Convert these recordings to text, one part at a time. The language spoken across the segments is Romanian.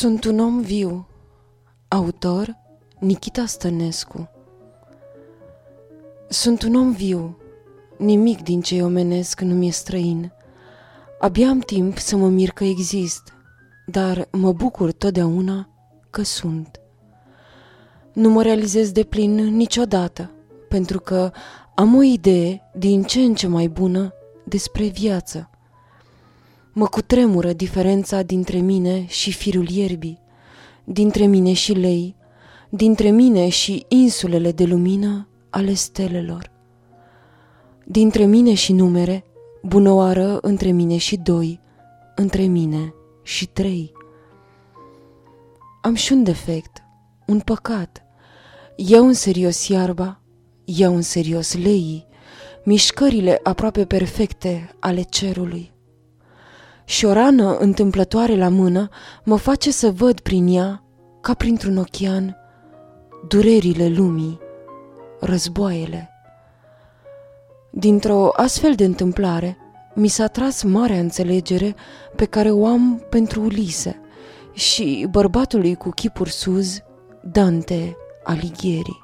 Sunt un om viu. Autor Nikita Stănescu Sunt un om viu. Nimic din ce omenesc nu mi-e străin. Abia am timp să mă mir că exist, dar mă bucur totdeauna că sunt. Nu mă realizez de plin niciodată, pentru că am o idee din ce în ce mai bună despre viață Mă cutremură diferența dintre mine și firul ierbii, dintre mine și lei, dintre mine și insulele de lumină ale stelelor. Dintre mine și numere, bunăoară între mine și doi, între mine și trei. Am și un defect, un păcat. Iau în serios iarba, iau în serios leii, mișcările aproape perfecte ale cerului și o rană întâmplătoare la mână mă face să văd prin ea, ca printr-un ochean, durerile lumii, războaiele. Dintr-o astfel de întâmplare, mi s-a tras marea înțelegere pe care o am pentru Ulise și bărbatului cu chipuri suz, Dante Alighieri.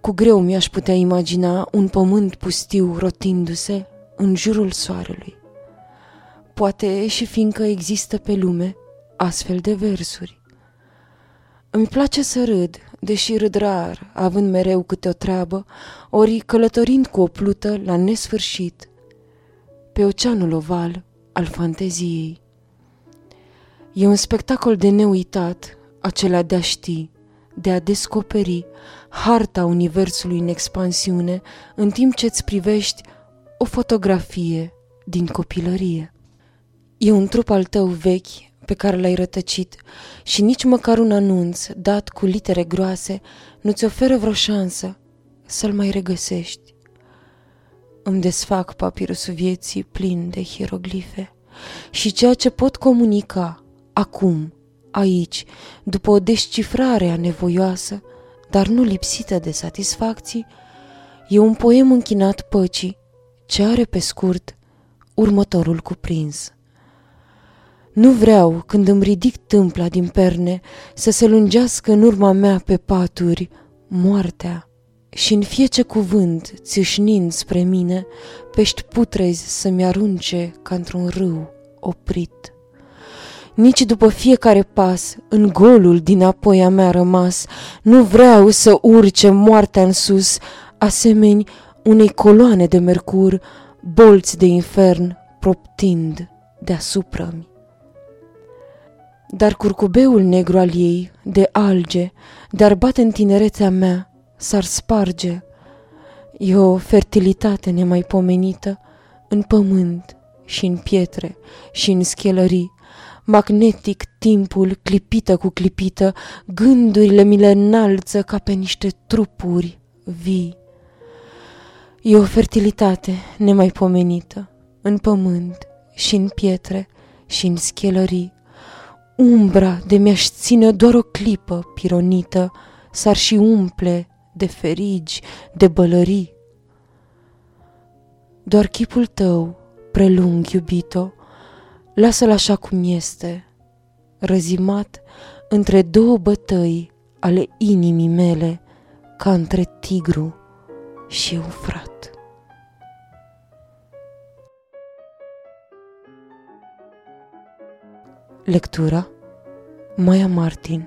Cu greu mi-aș putea imagina un pământ pustiu rotindu-se în jurul soarelui poate și fiindcă există pe lume astfel de versuri. Îmi place să râd, deși râd rar, având mereu câte o treabă, ori călătorind cu o plută la nesfârșit, pe oceanul oval al fanteziei. E un spectacol de neuitat, acela de a ști, de a descoperi harta universului în expansiune, în timp ce îți privești o fotografie din copilărie. E un trup al tău vechi pe care l-ai rătăcit și nici măcar un anunț dat cu litere groase nu-ți oferă vreo șansă să-l mai regăsești. Îmi desfac papirusul vieții plin de hieroglife și ceea ce pot comunica acum, aici, după o descifrare anevoioasă, dar nu lipsită de satisfacții, e un poem închinat păcii ce are pe scurt următorul cuprins. Nu vreau, când îmi ridic tâmpla din perne, să se lungească în urma mea pe paturi moartea și în fiece cuvânt, țâșnind spre mine, pești putrezi să-mi arunce ca într-un râu oprit. Nici după fiecare pas, în golul din apoi a mea rămas, nu vreau să urce moartea în sus, asemeni unei coloane de mercur, bolți de infern proptind deasupra-mi. Dar curcubeul negru al ei, de alge, dar bate în tinerețea mea, s-ar sparge. E o fertilitate nemaipomenită în pământ și în pietre și în schelării. Magnetic timpul, clipită cu clipită, gândurile mi le înalță ca pe niște trupuri vii. E o fertilitate nemaipomenită în pământ și în pietre și în schelării Umbra de mi-aș ține doar o clipă pironită, s-ar și umple de ferigi, de bălării. Doar chipul tău, prelung iubito, lasă-l așa cum este, răzimat între două bătăi ale inimii mele, ca între tigru și eufrat. Lectura. Maya Martin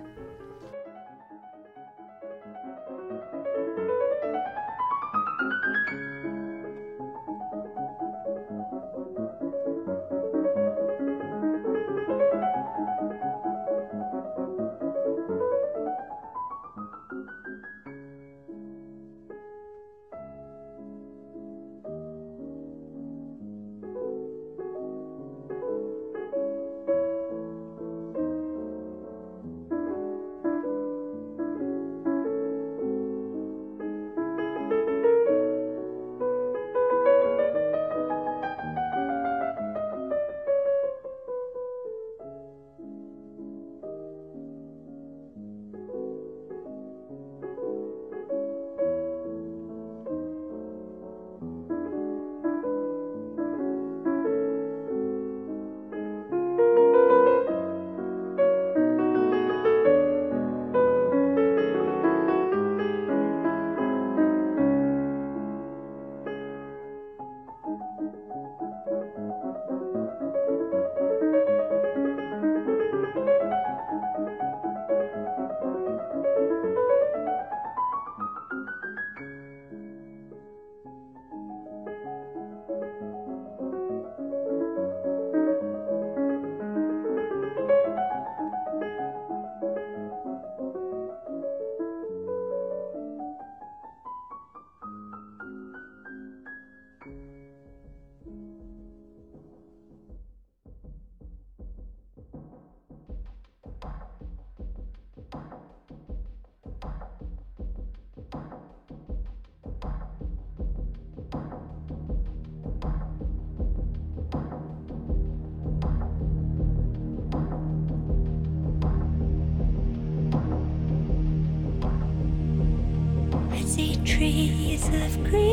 trees of green,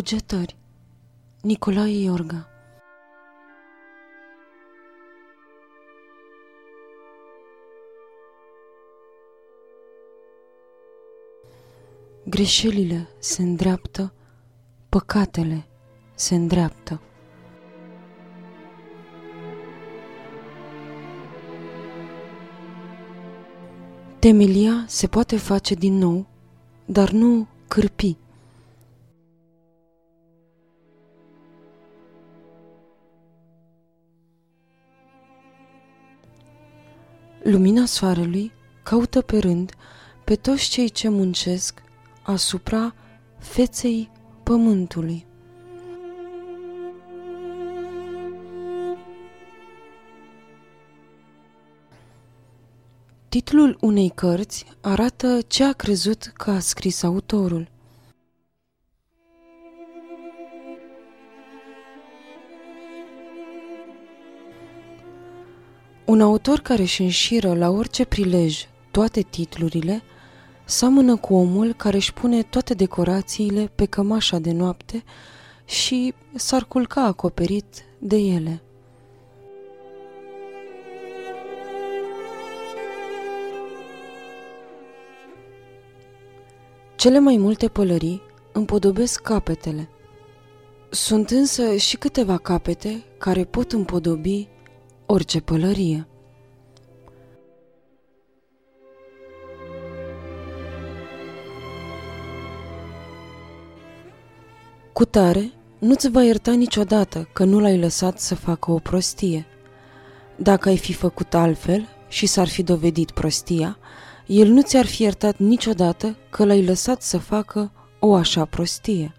Cugetări Nicolae Iorga Greșelile se îndreaptă, păcatele se îndreaptă. Temelia se poate face din nou, dar nu cârpi. Lumina soarelui caută pe rând pe toți cei ce muncesc asupra feței pământului. Titlul unei cărți arată ce a crezut că a scris autorul. Un autor care își înșiră la orice prilej toate titlurile, seamănă cu omul care își pune toate decorațiile pe cămașa de noapte și s-ar culca acoperit de ele. Cele mai multe pălării împodobesc capetele. Sunt însă și câteva capete care pot împodobi orice pălărie. Cu tare, nu-ți va ierta niciodată că nu l-ai lăsat să facă o prostie. Dacă ai fi făcut altfel și s-ar fi dovedit prostia, el nu ți-ar fi iertat niciodată că l-ai lăsat să facă o așa prostie.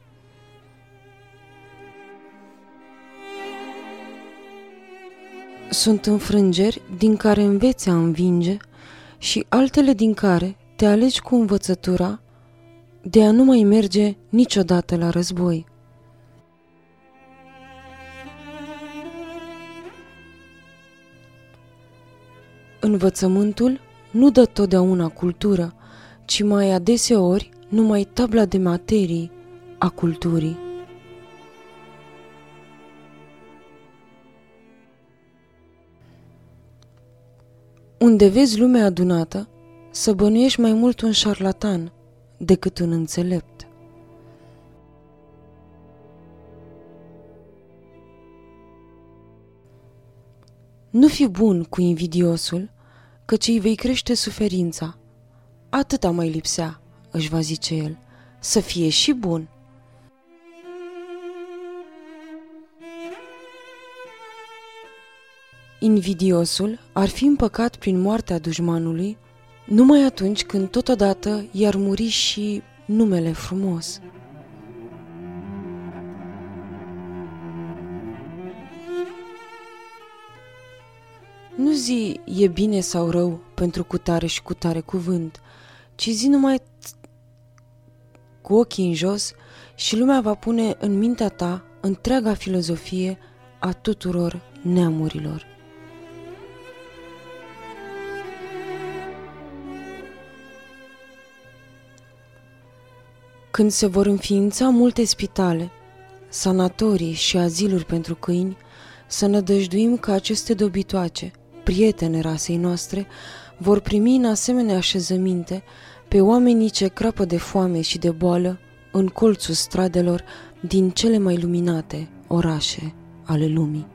Sunt înfrângeri din care înveți a învinge și altele din care te alegi cu învățătura de a nu mai merge niciodată la război. Învățământul nu dă totdeauna cultură, ci mai adeseori numai tabla de materii a culturii. Unde vezi lumea adunată, să bănuiești mai mult un șarlatan decât un înțelept. Nu fi bun cu invidiosul, căci îi vei crește suferința. Atâta mai lipsea, își va zice el, să fie și bun. Invidiosul ar fi împăcat prin moartea dușmanului numai atunci când totodată i-ar muri și numele frumos. Nu zi e bine sau rău pentru cutare și cutare cuvânt, ci zi numai cu ochii în jos și lumea va pune în mintea ta întreaga filozofie a tuturor neamurilor. Când se vor înființa multe spitale, sanatorii și aziluri pentru câini, să nădăjduim că aceste dobitoace, prietene rasei noastre, vor primi în asemenea așezăminte pe oamenii ce crapă de foame și de boală în colțul stradelor din cele mai luminate orașe ale lumii.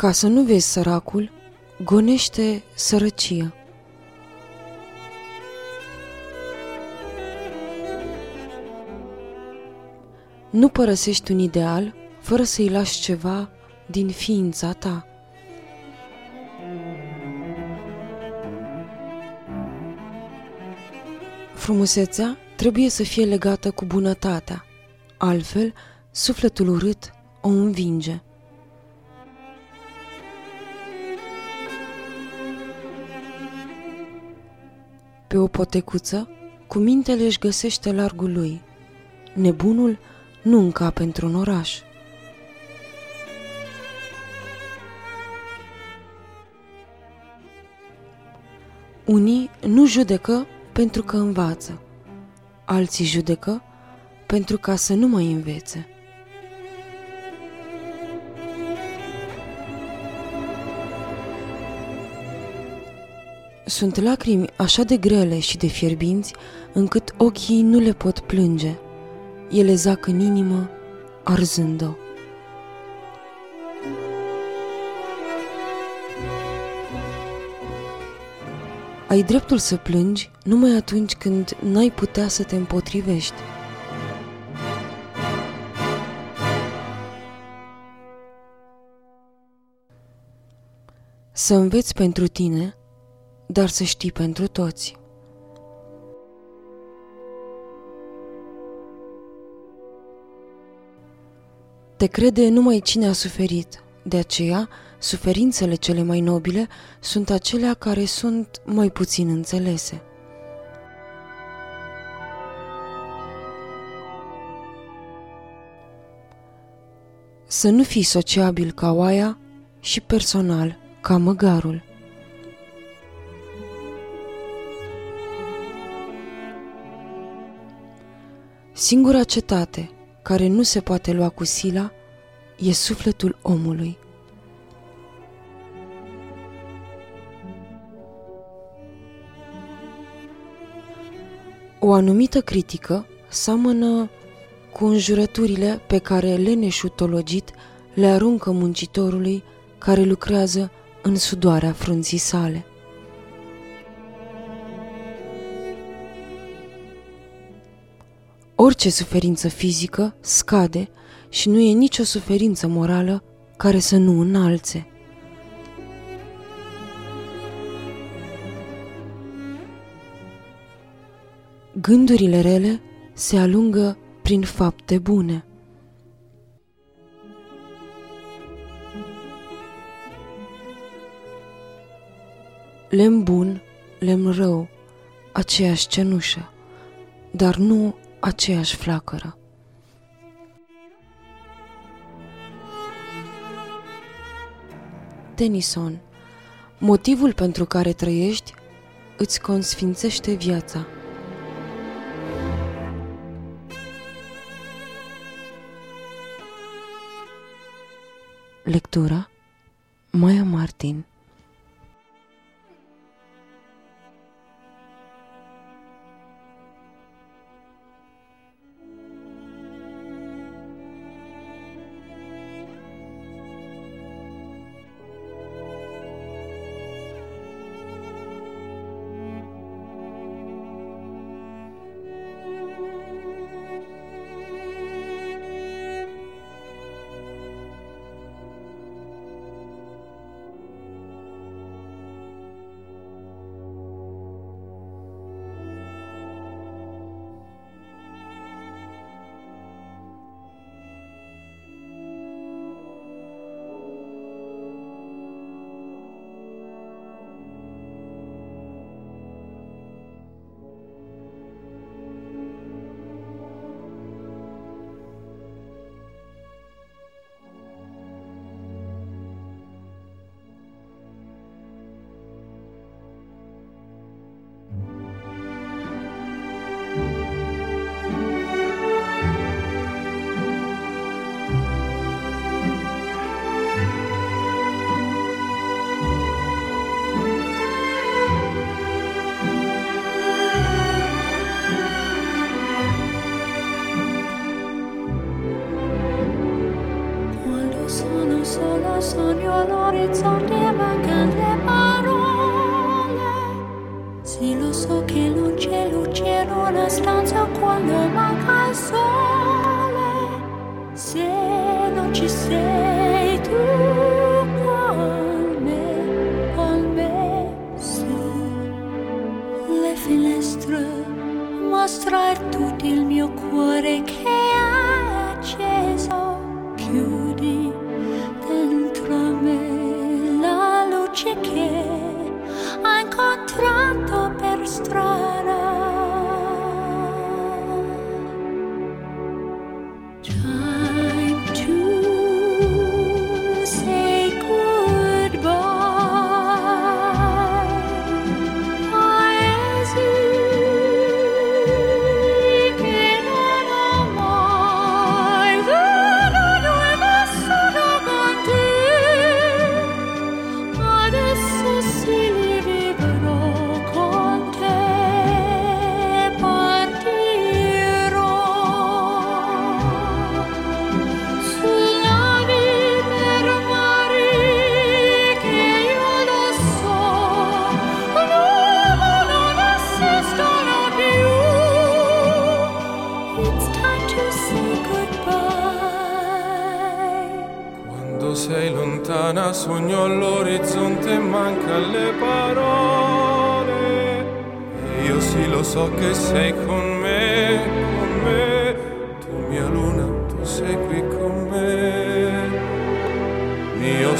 Ca să nu vezi săracul, gonește sărăcia. Nu părăsești un ideal fără să-i lași ceva din ființa ta. Frumusețea trebuie să fie legată cu bunătatea, altfel sufletul urât o învinge. Pe o potecuță, cu mintele își găsește largul lui. Nebunul nu înca pentru un oraș. Unii nu judecă pentru că învață, alții judecă pentru ca să nu mai învețe. Sunt lacrimi așa de grele și de fierbinți, încât ochii nu le pot plânge. Ele zac în inimă, arzând-o. Ai dreptul să plângi numai atunci când n-ai putea să te împotrivești. Să înveți pentru tine, dar să știi pentru toți. Te crede numai cine a suferit, de aceea suferințele cele mai nobile sunt acelea care sunt mai puțin înțelese. Să nu fii sociabil ca oaia și personal ca măgarul. Singura cetate care nu se poate lua cu sila e sufletul omului. O anumită critică seamănă cu înjurăturile pe care leneșul tologit le aruncă muncitorului care lucrează în sudoarea frunții sale. Orice suferință fizică scade și nu e nicio suferință morală care să nu înalțe. Gândurile rele se alungă prin fapte bune. Lemn bun, lemn rău, aceeași cenușă, dar nu aceeași flacără. Tennyson Motivul pentru care trăiești îți consfințește viața. Lectura Maya Martin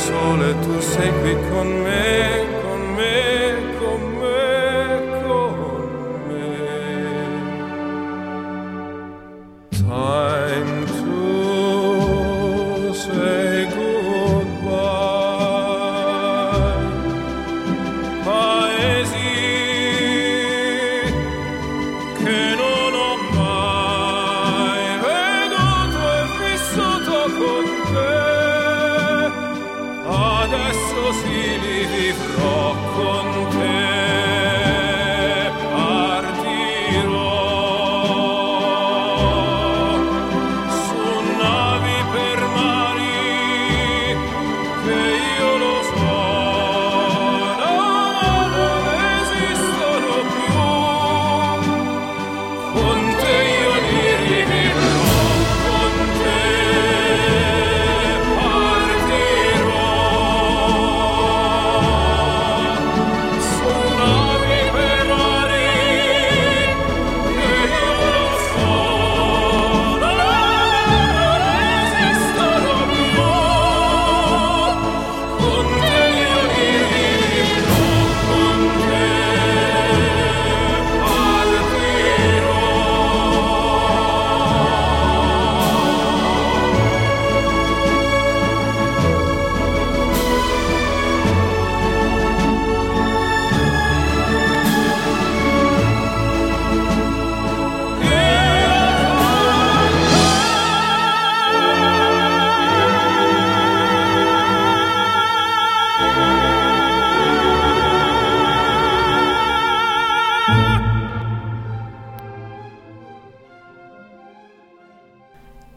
sole, tu sei qui con me,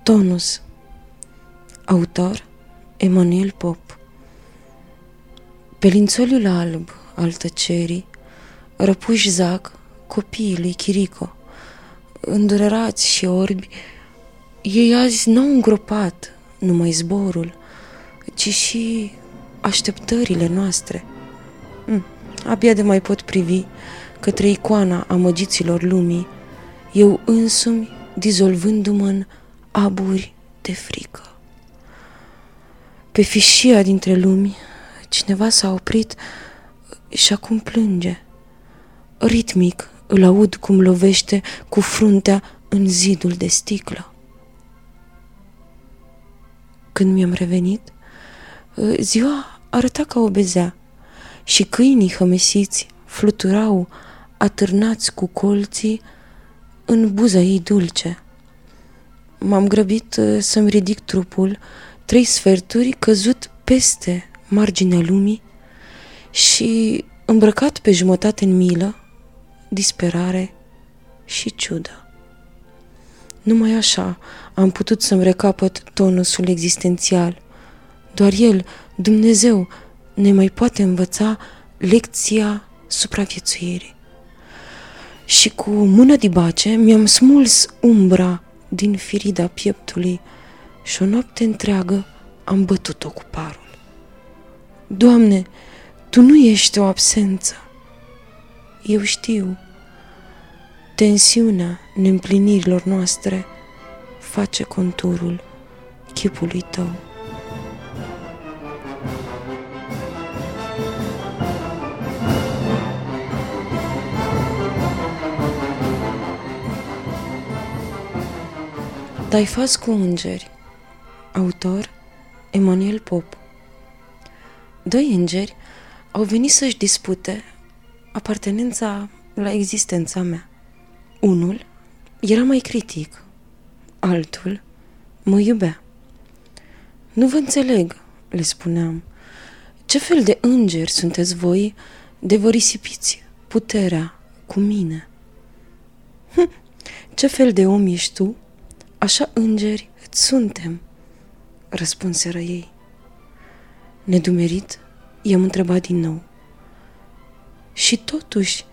Tonus. Autor Emanuel Pop. Pe lințoliul alb al tăcerii Răpuși zac copiii lui Chirico. Îndurerați și orbi Ei azi n-au îngropat numai zborul Ci și așteptările noastre. Mm, Abia de mai pot privi către icoana amăgiților lumii Eu însumi dizolvându-mă în aburi de frică. Pe fișia dintre lumi, cineva s-a oprit și acum plânge. Ritmic îl aud cum lovește cu fruntea în zidul de sticlă. Când mi-am revenit, ziua arăta ca o bezea și câinii hămesiți fluturau atârnați cu colții în buza ei dulce. M-am grăbit uh, să-mi ridic trupul, trei sferturi căzut peste marginea lumii și îmbrăcat pe jumătate în milă, disperare și ciudă. Numai așa am putut să-mi recapăt tonusul existențial. Doar El, Dumnezeu, ne mai poate învăța lecția supraviețuirii. Și cu mână dibace mi-am smuls umbra din firida pieptului și o noapte întreagă am bătut-o cu parul. Doamne, Tu nu ești o absență. Eu știu. Tensiunea neîmplinirilor noastre face conturul chipului Tău. Taifas cu îngeri Autor Emanuel Pop Doi îngeri au venit să-și dispute apartenența la existența mea. Unul era mai critic, altul mă iubea. Nu vă înțeleg, le spuneam. Ce fel de îngeri sunteți voi de vă risipiți puterea cu mine? Hm, ce fel de om ești tu? Așa îngeri îți suntem, răspunseră ei. Nedumerit, i-am întrebat din nou. Și totuși,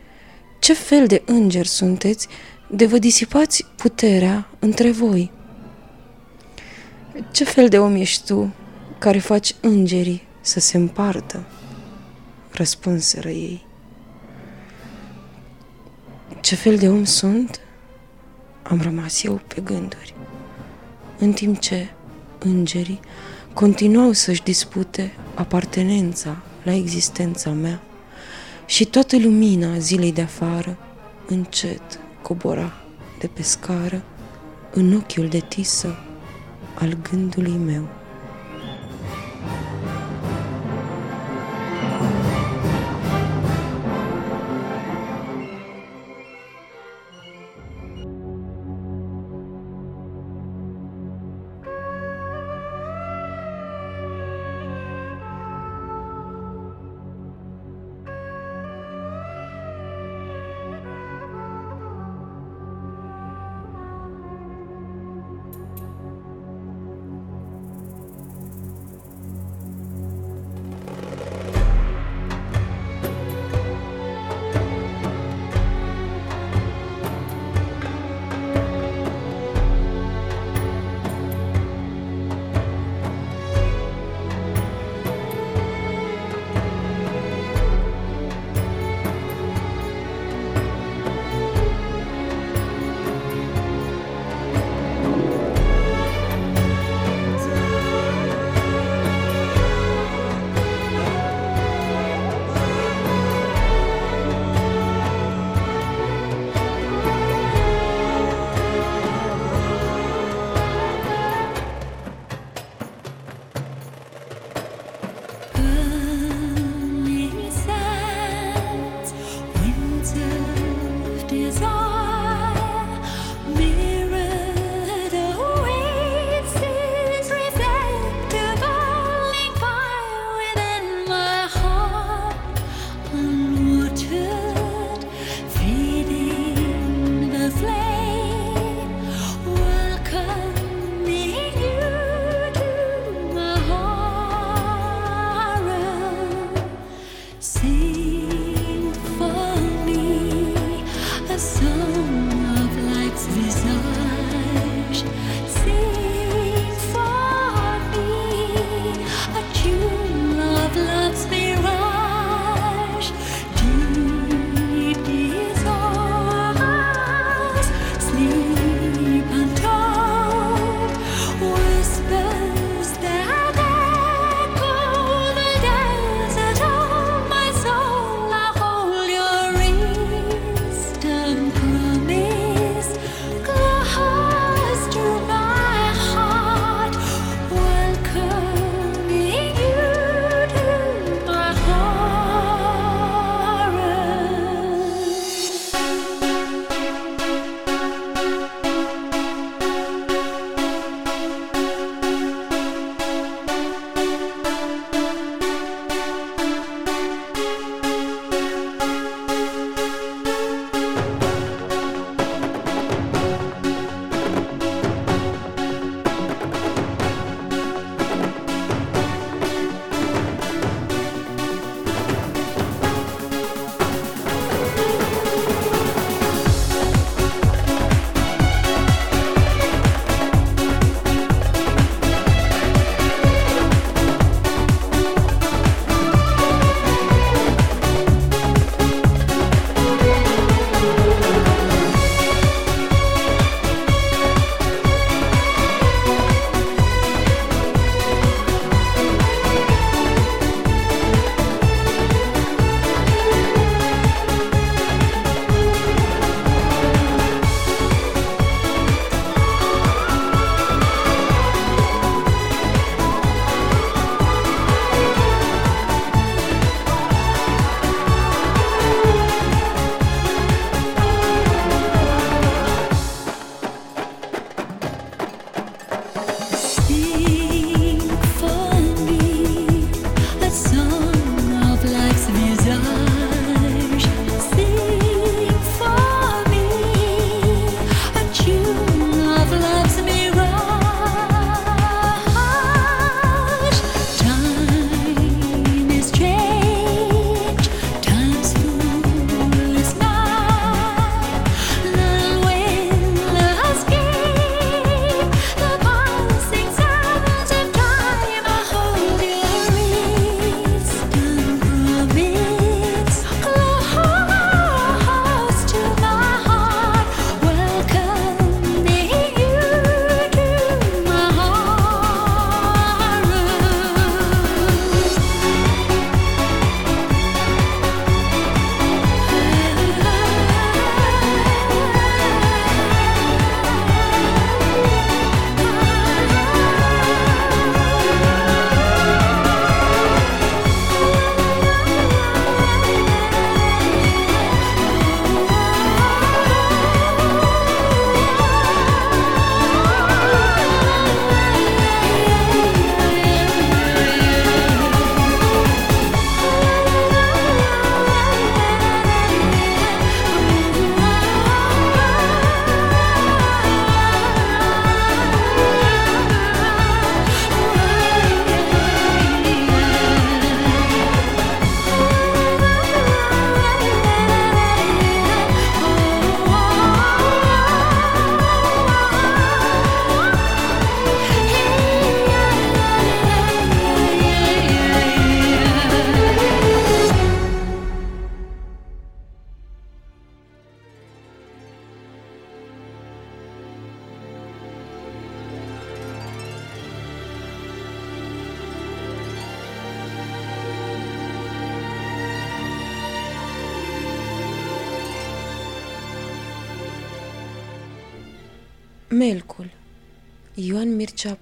ce fel de îngeri sunteți de vă disipați puterea între voi? Ce fel de om ești tu care faci îngerii să se împartă, răspunseră ei. Ce fel de om sunt? Am rămas eu pe gânduri, în timp ce îngerii continuau să-și dispute apartenența la existența mea și toată lumina zilei de afară încet cobora de pe scară în ochiul de tisă al gândului meu.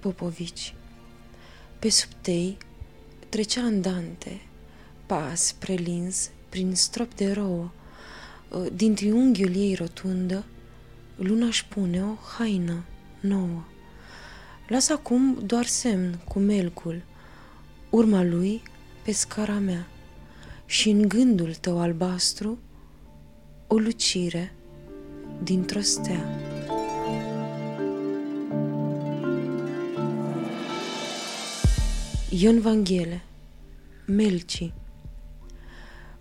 Popovici Pe subtei trecea andante, pas prelins prin strop de rouă, din triunghiul ei rotundă, luna își pune o haină nouă. Las acum doar semn cu melcul, urma lui pe scara mea și în gândul tău albastru o lucire dintr-o stea. Ion Vanghele Melci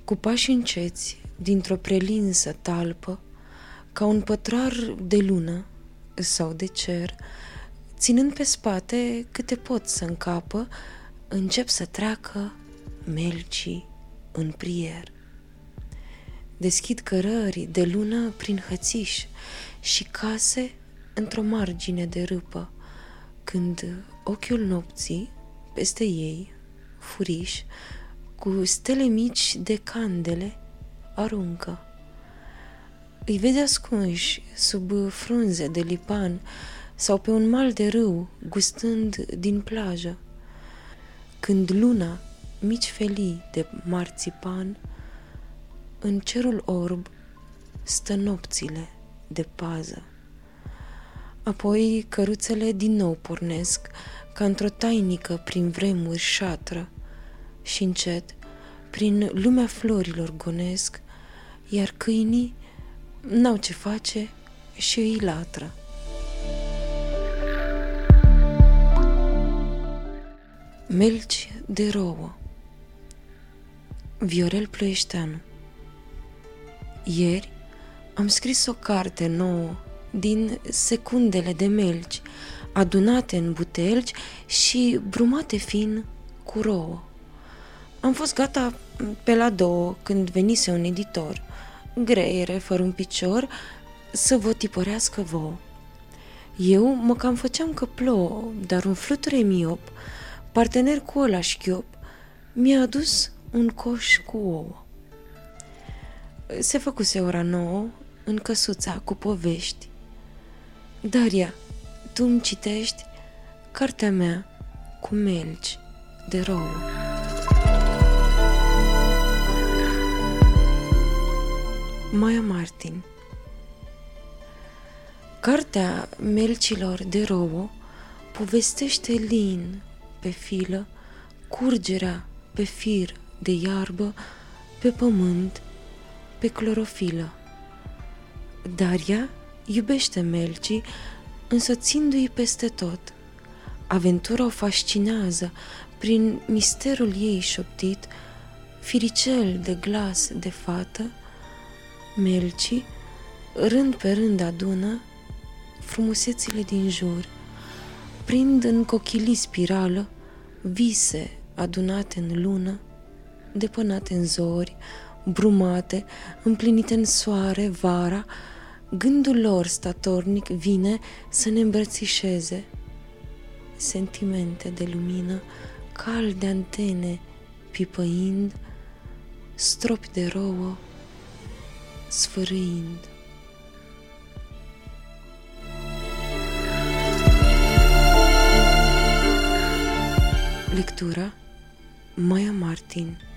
Cu pași înceți, dintr-o prelinsă talpă, ca un pătrar de lună sau de cer, ținând pe spate câte pot să încapă, încep să treacă melcii în prier. Deschid cărări de lună prin hățiș și case într-o margine de râpă, când ochiul nopții peste ei, furiș, cu stele mici de candele, aruncă. Îi vede ascunși sub frunze de lipan sau pe un mal de râu, gustând din plajă. Când luna, mici felii de marțipan, în cerul orb stă nopțile de pază. Apoi căruțele din nou pornesc, ca într-o tainică prin vremuri șatră și încet, prin lumea florilor gonesc, iar câinii n-au ce face și îi latră. Melci de rouă Viorel Ploieșteanu Ieri am scris o carte nouă din secundele de melci adunate în butelgi și brumate fin cu rouă. Am fost gata pe la două când venise un editor, greiere, fără un picior, să vă tipărească vouă. Eu mă cam făceam că plouă, dar un fluture miop, partener cu ăla șchiop, mi-a adus un coș cu ouă. Se făcuse ora nouă în căsuța cu povești. Daria, tu îmi citești cartea mea cu melci de rouă. Maia Martin Cartea melcilor de rouă povestește lin pe filă curgerea pe fir de iarbă, pe pământ, pe clorofilă. Daria iubește melcii însoțindu-i peste tot. Aventura o fascinează prin misterul ei șoptit, firicel de glas de fată, melci, rând pe rând adună frumusețile din jur, prind în cochilii spirală vise adunate în lună, depănate în zori, brumate, împlinite în soare, vara, Gândul lor statornic vine să ne îmbrățișeze. Sentimente de lumină, calde antene pipăind, stropi de rouă, sfârâind. Lectura Maya Martin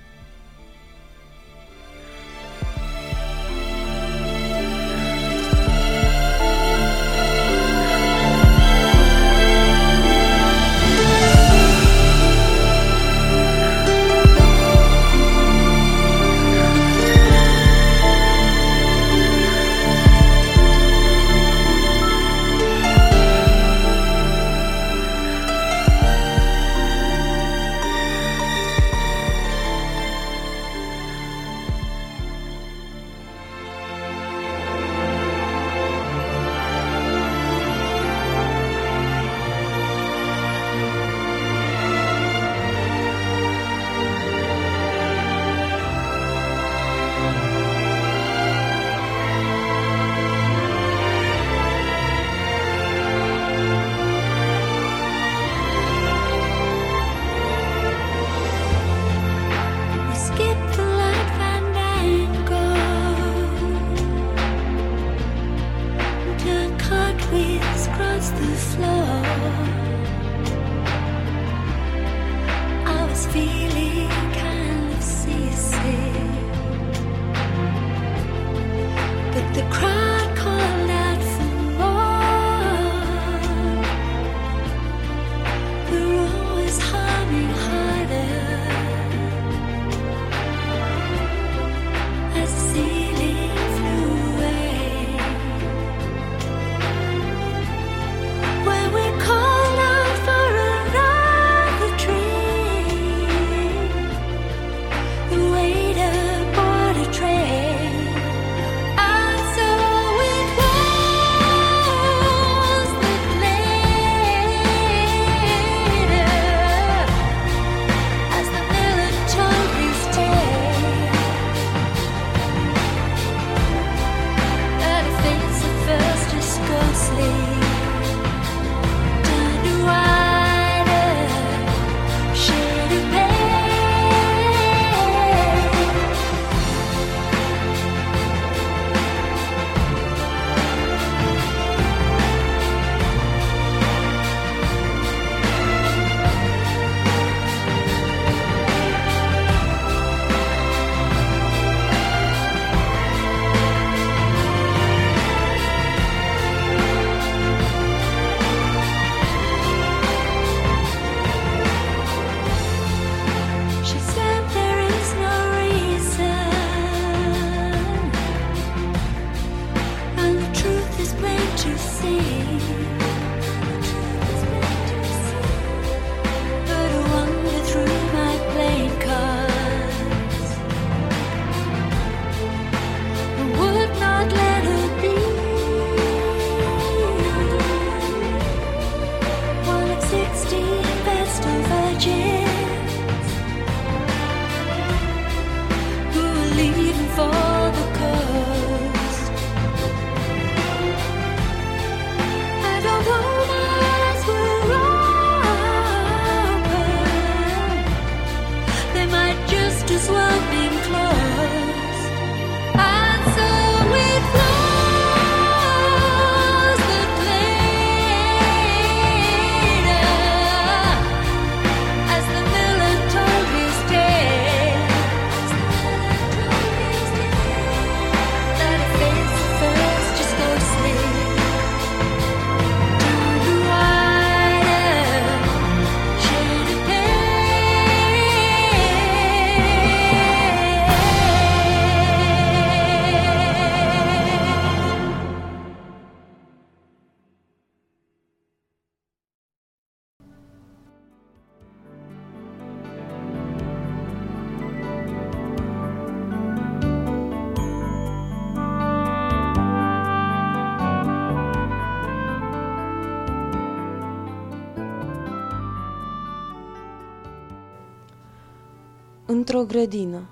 Într-o grădină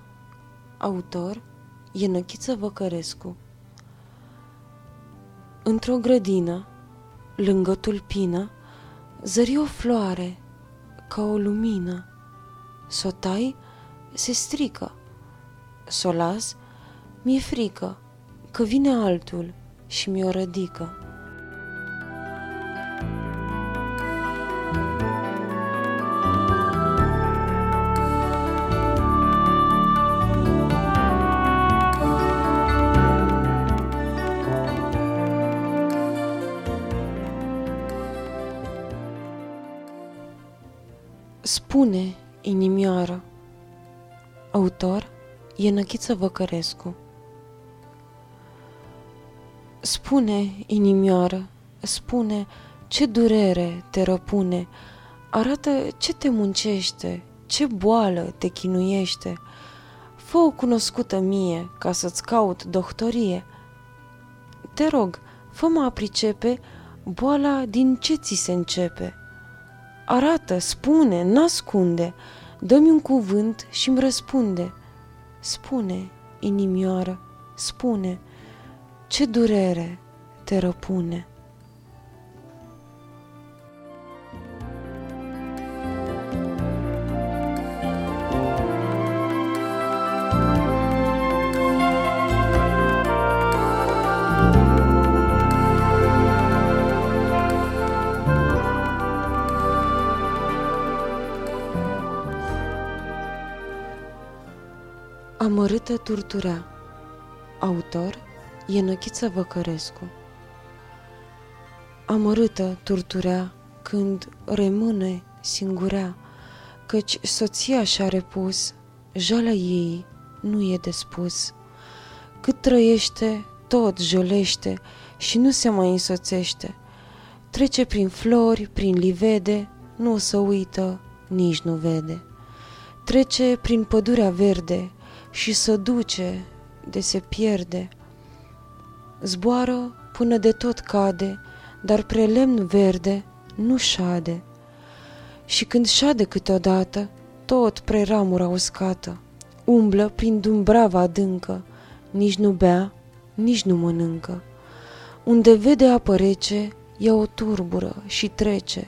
Autor Ienăchiță Văcărescu Într-o grădină, lângă tulpină, zări o floare ca o lumină. S-o tai, se strică. S-o las, mi-e frică că vine altul și mi-o rădică. Spune, inimioară Autor Ienăchiță Văcărescu Spune, inimioară, spune ce durere te răpune, arată ce te muncește, ce boală te chinuiește. Fă-o cunoscută mie ca să-ți caut doctorie. Te rog, fă-mă a pricepe boala din ce ți se începe. Arată, spune, n-ascunde, dă-mi un cuvânt și-mi răspunde. Spune, inimioară, spune, ce durere te răpune. Amărâtă turturea Autor Ienăchiță Văcărescu Amărâtă turturea când rămâne singurea, Căci soția și-a repus, jalea ei nu e de spus. Cât trăiește, tot jolește și nu se mai însoțește. Trece prin flori, prin livede, nu o să uită, nici nu vede. Trece prin pădurea verde și să duce de se pierde. Zboară până de tot cade, dar pre lemn verde nu șade. Și când șade câteodată, tot pre ramura uscată, umblă prin dumbrava adâncă, nici nu bea, nici nu mănâncă. Unde vede apă rece, ea o turbură și trece,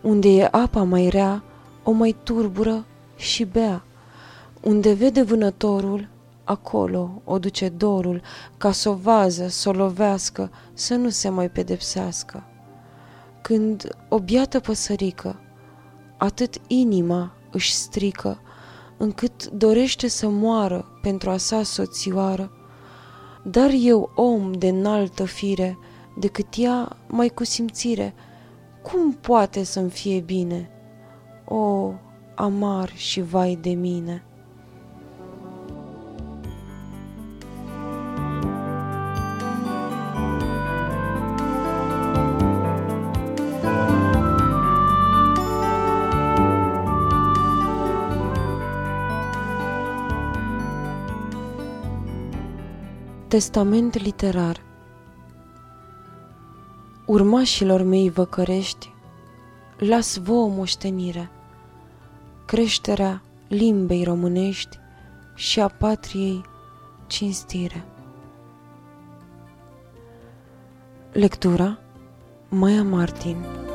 unde e apa mai rea, o mai turbură și bea. Unde vede vânătorul, acolo o duce dorul, ca să o vază, să o lovească, să nu se mai pedepsească. Când o biată păsărică, atât inima își strică, încât dorește să moară pentru a sa soțioară, dar eu om de înaltă fire, decât ea mai cu simțire, cum poate să-mi fie bine? O, amar și vai de mine! Testament literar. Urmașilor mei văcărești, las vouă moștenire, creșterea limbei românești și a patriei cinstire. Lectura Maia Martin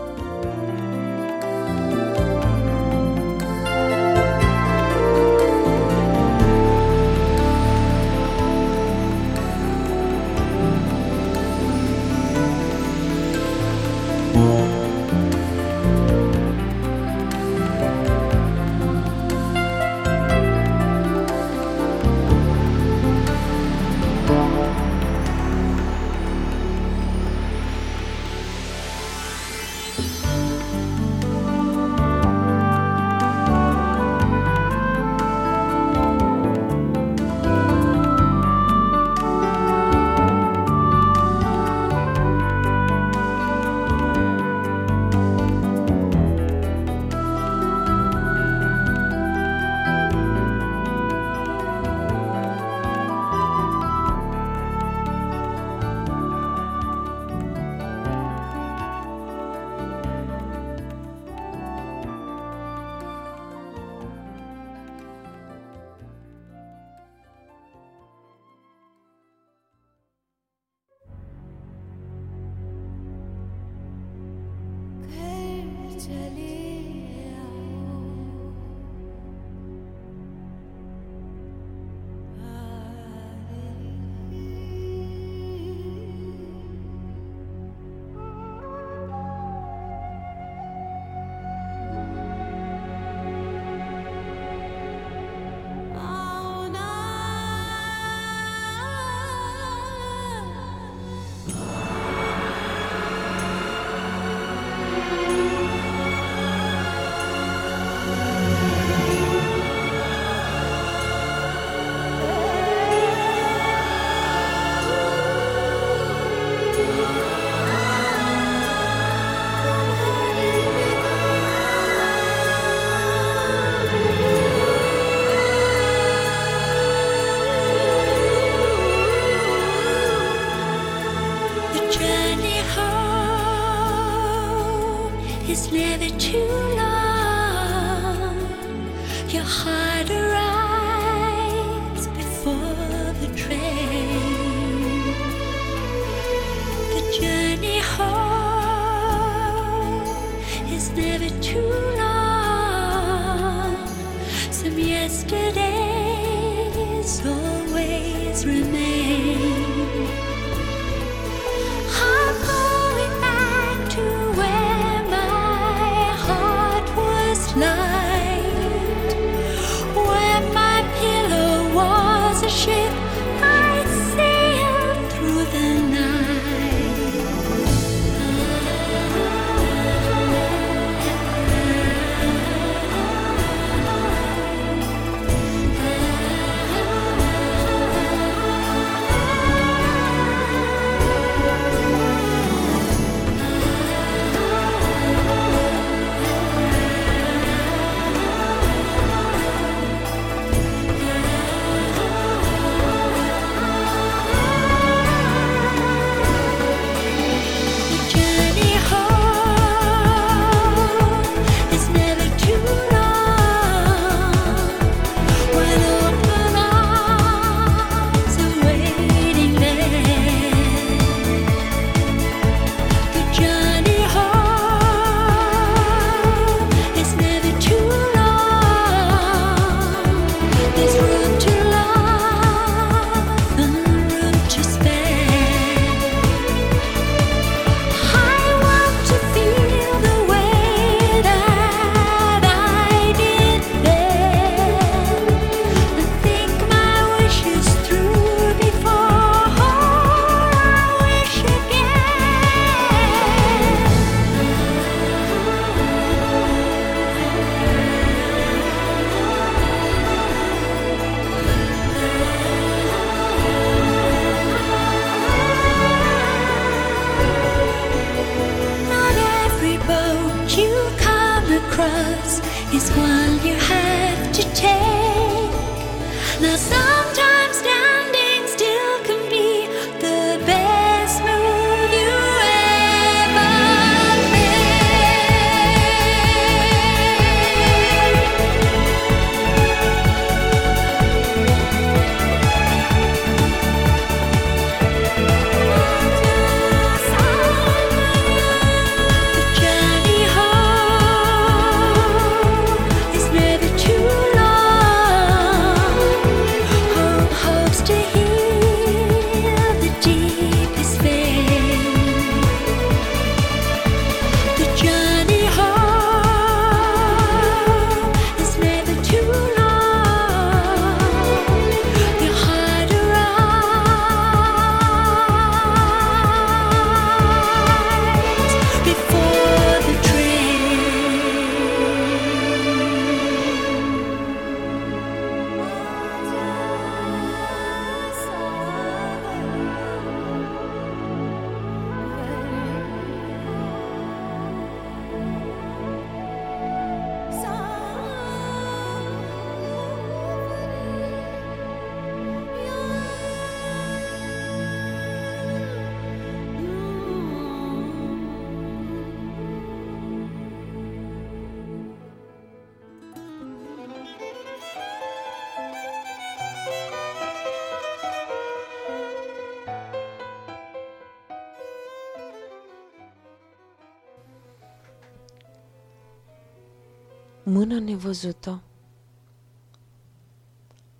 Mâna nevăzută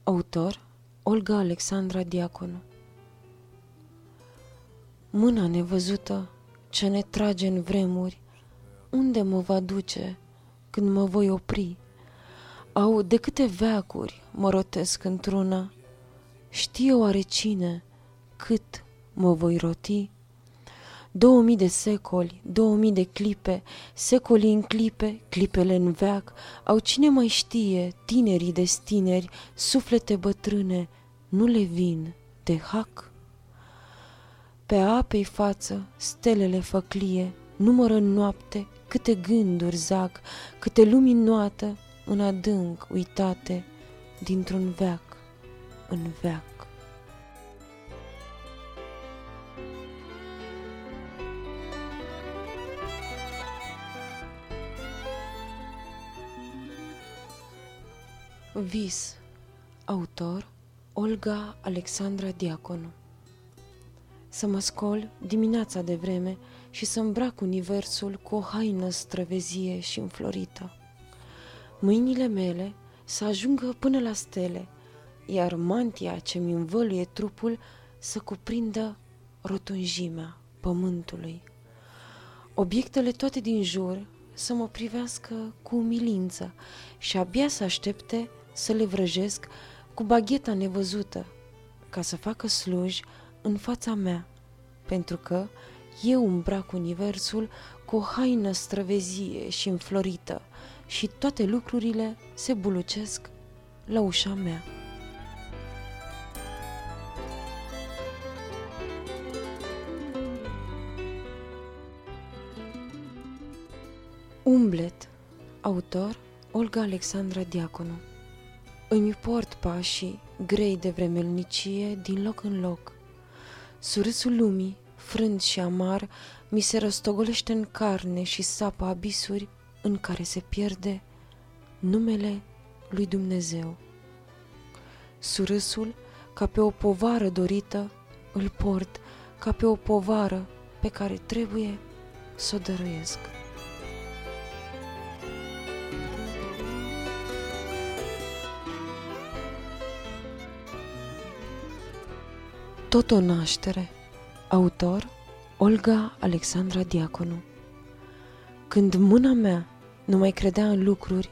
Autor Olga Alexandra Diaconu Mâna nevăzută ce ne trage în vremuri, unde mă va duce când mă voi opri? Au de câte veacuri mă rotesc într-una, știe oare cine cât mă voi roti? Două mii de secoli, două mii de clipe, secolii în clipe, clipele în veac, au cine mai știe, tinerii destineri, suflete bătrâne, nu le vin de hac? Pe apei față, stelele făclie, numără în noapte câte gânduri zac, câte lumi înnoată, în adânc uitate, dintr-un veac în veac. Vis Autor Olga Alexandra Diaconu Să mă scol dimineața de vreme și să îmbrac universul cu o haină străvezie și înflorită. Mâinile mele să ajungă până la stele, iar mantia ce mi învăluie trupul să cuprindă rotunjimea pământului. Obiectele toate din jur să mă privească cu umilință și abia să aștepte să le vrăjesc cu bagheta nevăzută, ca să facă sluj în fața mea, pentru că eu îmbrac universul cu o haină străvezie și înflorită și toate lucrurile se bulucesc la ușa mea. Umblet Autor Olga Alexandra Diaconu Îmi port pașii grei de vremelnicie din loc în loc. Surâsul lumii, frânt și amar, mi se răstogolește în carne și sapă abisuri în care se pierde numele lui Dumnezeu. Surâsul, ca pe o povară dorită, îl port ca pe o povară pe care trebuie să o dăruiesc. Tot o naștere. Autor Olga Alexandra Diaconu. Când mâna mea nu mai credea în lucruri,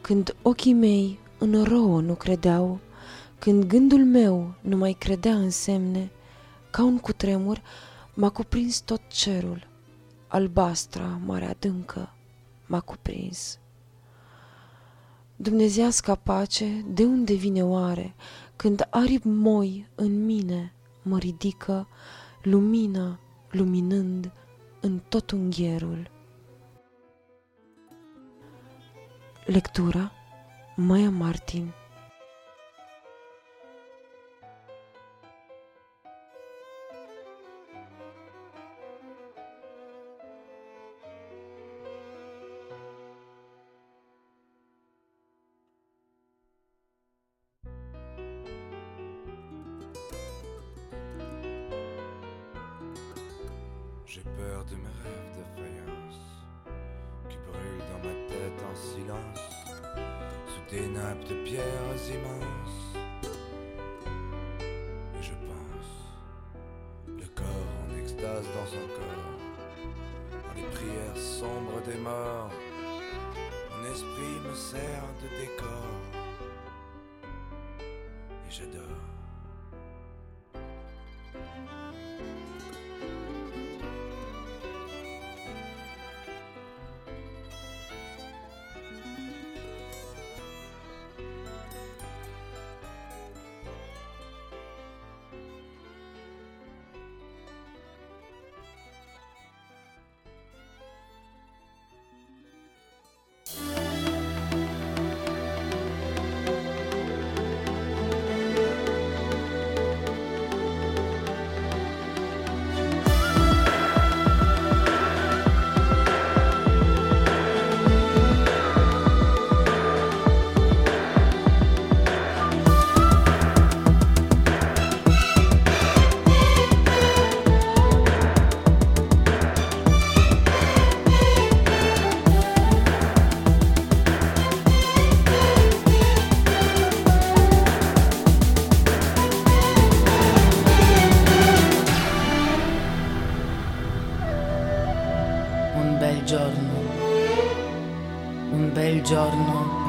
când ochii mei în rouă nu credeau, când gândul meu nu mai credea în semne, ca un cutremur m-a cuprins tot cerul, albastra, mare adâncă, m-a cuprins. Dumnezeasca pace, de unde vine oare, când aripi moi în mine mă ridică, lumină luminând în tot unghierul. Lectura Maia Martin giorno